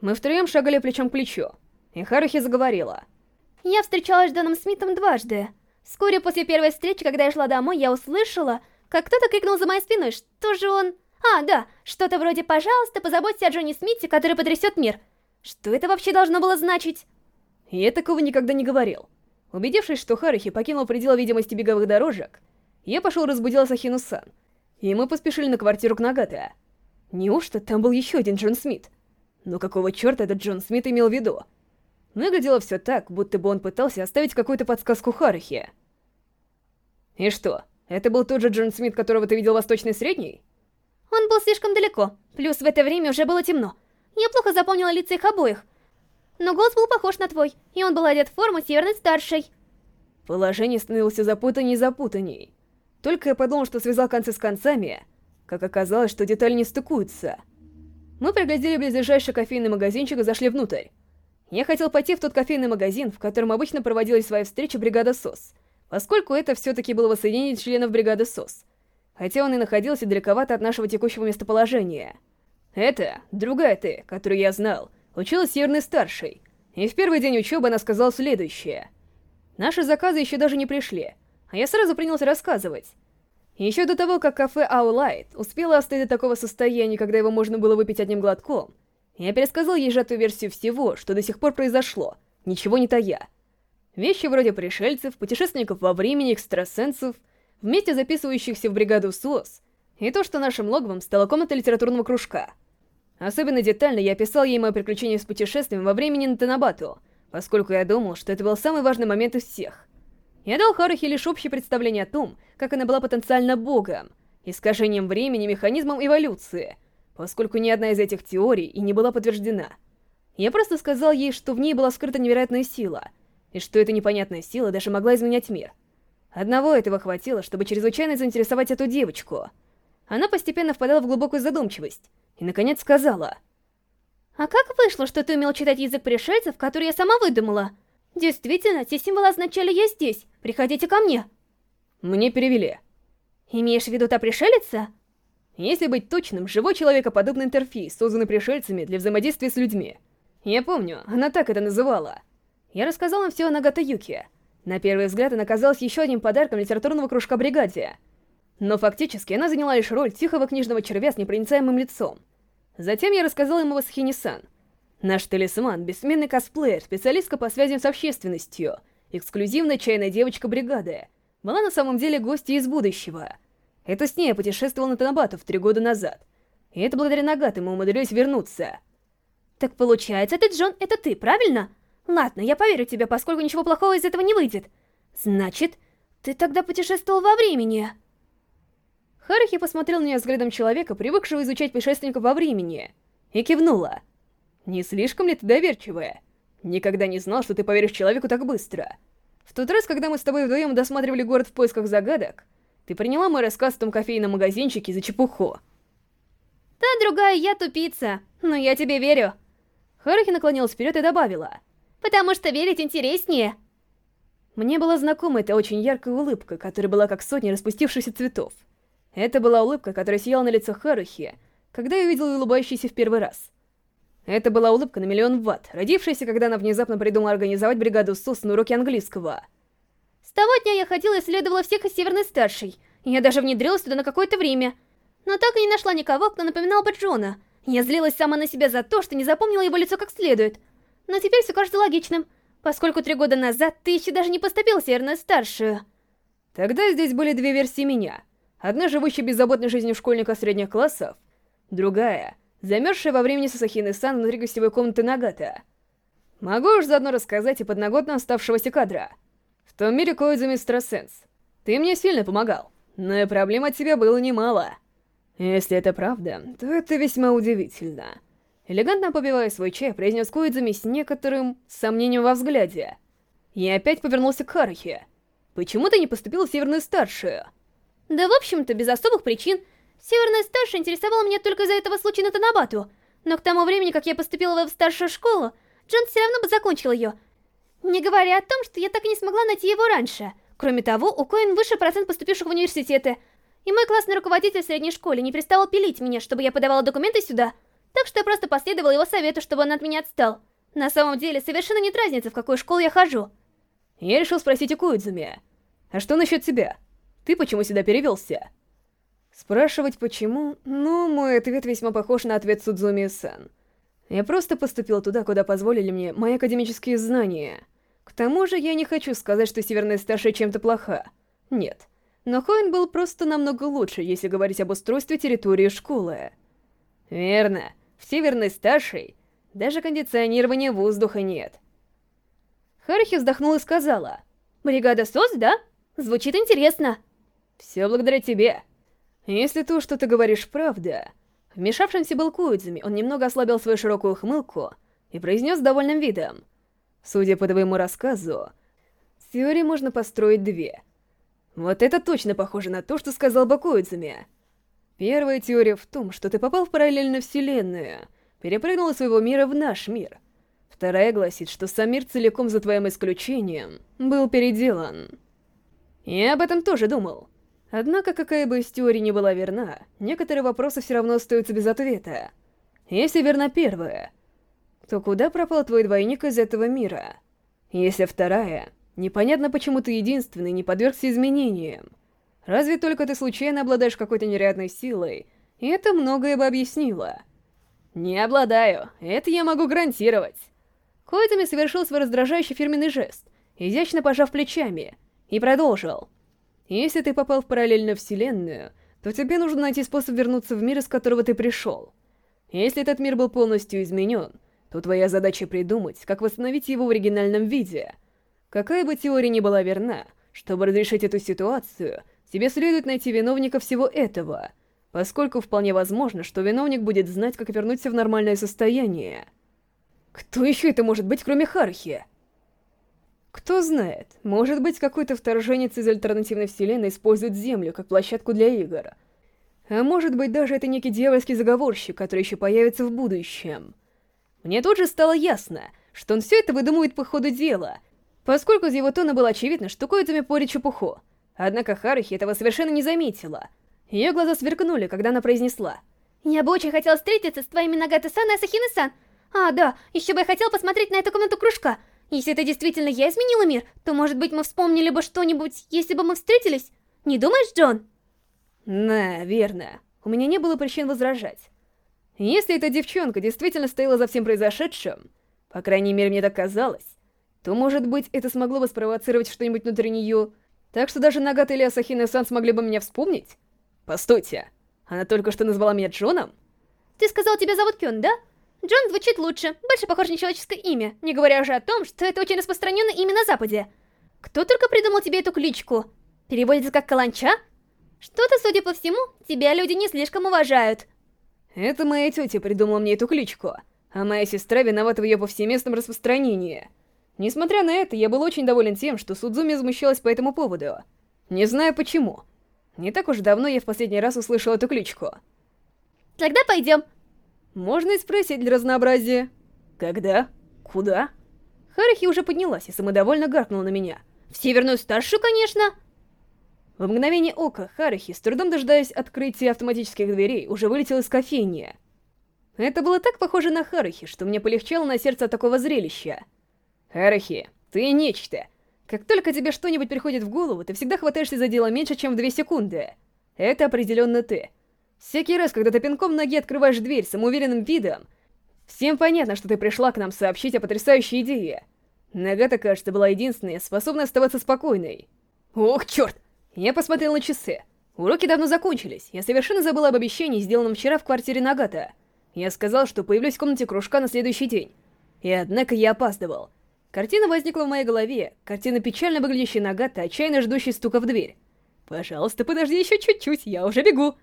Мы втроем шагали плечом к плечу, и Харухи заговорила. Я встречалась с Доном Смитом дважды. Вскоре после первой встречи, когда я шла домой, я услышала, как кто-то крикнул за моей спиной, что же он... А, да, что-то вроде «пожалуйста, позаботься о Джонни Смите, который потрясет мир». Что это вообще должно было значить? Я такого никогда не говорил. Убедившись, что Харухи покинул пределы видимости беговых дорожек, я пошел разбудил Асахину-сан, и мы поспешили на квартиру к Нагате. Неужто там был еще один Джон Смит? Но какого черта этот Джон Смит имел в виду? Выглядело все так, будто бы он пытался оставить какую-то подсказку Харухи. И что, это был тот же Джон Смит, которого ты видел в Восточной Средней? Он был слишком далеко, плюс в это время уже было темно. Я плохо запомнила лица их обоих. Но голос был похож на твой, и он был одет в форму Северной Старшей. Положение становилось запутанней и запутанней. Только я подумал, что связал концы с концами, как оказалось, что детали не стыкуются. Мы приглядели близлежащий кофейный магазинчик и зашли внутрь. Я хотел пойти в тот кофейный магазин, в котором обычно проводились свои встречи бригада СОС, поскольку это все-таки было воссоединение членов бригады СОС, хотя он и находился далековато от нашего текущего местоположения. Это, другая ты, которую я знал, училась Северной Старшей, и в первый день учебы она сказала следующее. Наши заказы еще даже не пришли, а я сразу принялся рассказывать. Еще до того, как кафе Аулайт успело остыть до такого состояния, когда его можно было выпить одним глотком, я пересказал ей сжатую версию всего, что до сих пор произошло, ничего не тая. Вещи вроде пришельцев, путешественников во времени, экстрасенсов, вместе записывающихся в бригаду СОС, и то, что нашим логовом стала комната литературного кружка. Особенно детально я описал ей мое приключение с путешествием во времени на Танабату, поскольку я думал, что это был самый важный момент из всех. Я дал Харухи лишь общее представление о том, как она была потенциально богом, искажением времени, механизмом эволюции — поскольку ни одна из этих теорий и не была подтверждена. Я просто сказал ей, что в ней была скрыта невероятная сила, и что эта непонятная сила даже могла изменять мир. Одного этого хватило, чтобы чрезвычайно заинтересовать эту девочку. Она постепенно впадала в глубокую задумчивость, и наконец сказала... «А как вышло, что ты умел читать язык пришельцев, который я сама выдумала? Действительно, те символы означали «я здесь», приходите ко мне». Мне перевели. Имеешь в виду та пришелица? Если быть точным, живой человекоподобный интерфейс, созданный пришельцами для взаимодействия с людьми. Я помню, она так это называла. Я рассказал им все о Нагата Юки. На первый взгляд она казалась еще одним подарком литературного кружка бригаде. Но фактически она заняла лишь роль тихого книжного червя с непроницаемым лицом. Затем я рассказал ему о Сахини-сан. Наш талисман, бессменный косплеер, специалистка по связям с общественностью, эксклюзивная чайная девочка бригады, была на самом деле гостьей из будущего — это с ней я путешествовал на Танабатов три года назад. И это благодаря Нагаты мы умудрились вернуться. Так получается, этот Джон — это ты, правильно? Ладно, я поверю тебе, поскольку ничего плохого из этого не выйдет. Значит, ты тогда путешествовал во времени. Харахи посмотрел на меня взглядом человека, привыкшего изучать путешественников во времени, и кивнула. «Не слишком ли ты доверчивая? Никогда не знал, что ты поверишь человеку так быстро. В тот раз, когда мы с тобой вдвоем досматривали город в поисках загадок, ты приняла мой рассказ в том кофейном магазинчике за чепуху. Та другая, я тупица, но я тебе верю. Харахи наклонилась вперед и добавила. Потому что верить интереснее. Мне была знакома эта очень яркая улыбка, которая была как сотни распустившихся цветов. Это была улыбка, которая сияла на лицо Харухи, когда я увидел ее улыбающейся в первый раз. Это была улыбка на миллион ватт, родившаяся, когда она внезапно придумала организовать бригаду СОС на уроке английского — с того дня я ходила и исследовала всех из Северной Старшей. Я даже внедрилась туда на какое-то время. Но так и не нашла никого, кто напоминал бы Джона. Я злилась сама на себя за то, что не запомнила его лицо как следует. Но теперь все кажется логичным, поскольку три года назад ты еще даже не поступил в Северную Старшую. Тогда здесь были две версии меня. Одна живущая беззаботной жизнью школьника средних классов, другая, замерзшая во времени Сасахины-сан внутри гостевой комнаты Нагата. Могу уж заодно рассказать и подноготно оставшегося кадра — в том мире Коидзуми Экстрасенс. Ты мне сильно помогал, но и проблем от тебя было немало. Если это правда, то это весьма удивительно. Элегантно побивая свой чай, произнес Коидзуми с некоторым сомнением во взгляде. Я опять повернулся к Харухе. Почему ты не поступила в Северную Старшую? Да в общем-то, без особых причин. Северная Старшая интересовала меня только из-за этого случая на Танабату. Но к тому времени, как я поступила в старшую школу, Джон все равно бы закончил ее, не говоря о том, что я так и не смогла найти его раньше. Кроме того, у Коин выше процент поступивших в университеты. И мой классный руководитель в средней школе не переставал пилить меня, чтобы я подавала документы сюда. Так что я просто последовала его совету, чтобы он от меня отстал. На самом деле, совершенно нет разницы, в какую школу я хожу. Я решил спросить у Куидзуми. А что насчет тебя? Ты почему сюда перевелся? Спрашивать почему? Ну, мой ответ весьма похож на ответ Судзуми-сан. Я просто поступил туда, куда позволили мне мои академические знания. К тому же я не хочу сказать, что Северная Старшая чем-то плоха. Нет. Но Хоин был просто намного лучше, если говорить об устройстве территории школы. Верно. В Северной Старшей даже кондиционирования воздуха нет. Харахи вздохнула и сказала. «Бригада СОС, да? Звучит интересно». «Все благодаря тебе. Если то, что ты говоришь, правда...» Вмешавшимся был Куидзуми, он немного ослабил свою широкую хмылку и произнес с довольным видом. Судя по твоему рассказу, теории можно построить две. Вот это точно похоже на то, что сказал Бакуидзуми. Первая теория в том, что ты попал в параллельную вселенную, перепрыгнул из своего мира в наш мир. Вторая гласит, что сам мир целиком за твоим исключением был переделан. Я об этом тоже думал. Однако, какая бы из теорий ни была верна, некоторые вопросы все равно остаются без ответа. Если верна первая, то куда пропал твой двойник из этого мира? Если вторая, непонятно почему ты единственный не подвергся изменениям. Разве только ты случайно обладаешь какой-то нереальной силой, и это многое бы объяснило. Не обладаю, это я могу гарантировать. Койтами совершил свой раздражающий фирменный жест, изящно пожав плечами, и продолжил. Если ты попал в параллельную вселенную, то тебе нужно найти способ вернуться в мир, из которого ты пришел. Если этот мир был полностью изменен, то твоя задача придумать, как восстановить его в оригинальном виде. Какая бы теория ни была верна, чтобы разрешить эту ситуацию, тебе следует найти виновника всего этого, поскольку вполне возможно, что виновник будет знать, как вернуться в нормальное состояние. Кто еще это может быть, кроме Хархи? Кто знает, может быть, какой-то вторженец из альтернативной вселенной использует Землю как площадку для игр. А может быть, даже это некий дьявольский заговорщик, который еще появится в будущем. Мне тут же стало ясно, что он все это выдумывает по ходу дела, поскольку из его тона было очевидно, что Коидзуми порит чепуху. Однако Харухи этого совершенно не заметила. Ее глаза сверкнули, когда она произнесла. «Я бы очень хотела встретиться с твоими Нагата-сан и Асахины-сан. А, да, еще бы я хотела посмотреть на эту комнату кружка. Если это действительно я изменила мир, то, может быть, мы вспомнили бы что-нибудь, если бы мы встретились? Не думаешь, Джон?» «Да, верно. У меня не было причин возражать. Если эта девчонка действительно стояла за всем произошедшим, по крайней мере, мне так казалось, то, может быть, это смогло бы спровоцировать что-нибудь внутри нее, так что даже Нагата или Асахина-сан смогли бы меня вспомнить? Постойте, она только что назвала меня Джоном? Ты сказал, тебя зовут Кён, да? Джон звучит лучше, больше похож на человеческое имя, не говоря уже о том, что это очень распространенное имя на Западе. Кто только придумал тебе эту кличку? Переводится как «каланча»? Что-то, судя по всему, тебя люди не слишком уважают. Это моя тетя придумала мне эту кличку, а моя сестра виновата в ее повсеместном распространении. Несмотря на это, я был очень доволен тем, что Судзуми возмущалась по этому поводу. Не знаю почему. Не так уж давно я в последний раз услышал эту кличку. Тогда пойдем. Можно и спросить для разнообразия. Когда? Куда? Харахи уже поднялась и самодовольно гаркнула на меня. В Северную Старшую, конечно. В мгновение ока Харахи, с трудом дожидаясь открытия автоматических дверей, уже вылетел из кофейни. Это было так похоже на Харахи, что мне полегчало на сердце от такого зрелища. Харахи, ты нечто. Как только тебе что-нибудь приходит в голову, ты всегда хватаешься за дело меньше, чем в две секунды. Это определенно ты. Всякий раз, когда ты пинком ноги открываешь дверь самоуверенным видом, всем понятно, что ты пришла к нам сообщить о потрясающей идее. Нагата, кажется, была единственной, способной оставаться спокойной. Ох, черт! Я посмотрел на часы. Уроки давно закончились. Я совершенно забыл об обещании, сделанном вчера в квартире Нагата. Я сказал, что появлюсь в комнате кружка на следующий день. И однако я опаздывал. Картина возникла в моей голове. Картина печально выглядящей Нагата, отчаянно ждущей стука в дверь. «Пожалуйста, подожди еще чуть-чуть, я уже бегу!»